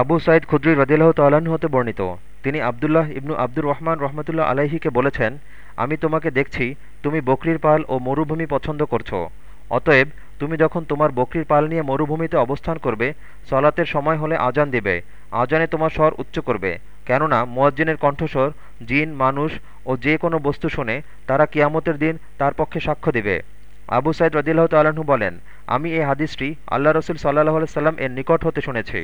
আবু সাইদ খুদ্রি রদিল্লাহ তাল্লাহ্ন হতে বর্ণিত। তিনি আবদুল্লাহ ইবনু আব্দুর রহমান রহমতুল্লাহ আলাইহিকে বলেছেন, আমি তোমাকে দেখছি, তুমি বকরির পাল ও মরুভূমি পছন্দ করছ। অতএব, তুমি যখন তোমার বকরির পাল নিয়ে মরুভূমিতে অবস্থান করবে, সলাতের সময় হলে আজান দিবে। আজানে তোমার স্বর উচ্চ করবে। কেননা, মোয়াজ্জিনের কণ্ঠস্বর, জিন, মানুষ ও যে কোনো বস্তু শোনে তারা কিয়ামতের দিন তার পক্ষে সাক্ষ্য দিবে। আবু সাইদ রদিল্লাহ তাল্লাহ্ন বলেন, আমি এই হাদিসটি আল্লাহ রসুল সাল্লাহ সাল্লাম এর নিকট হতে শুনেছি।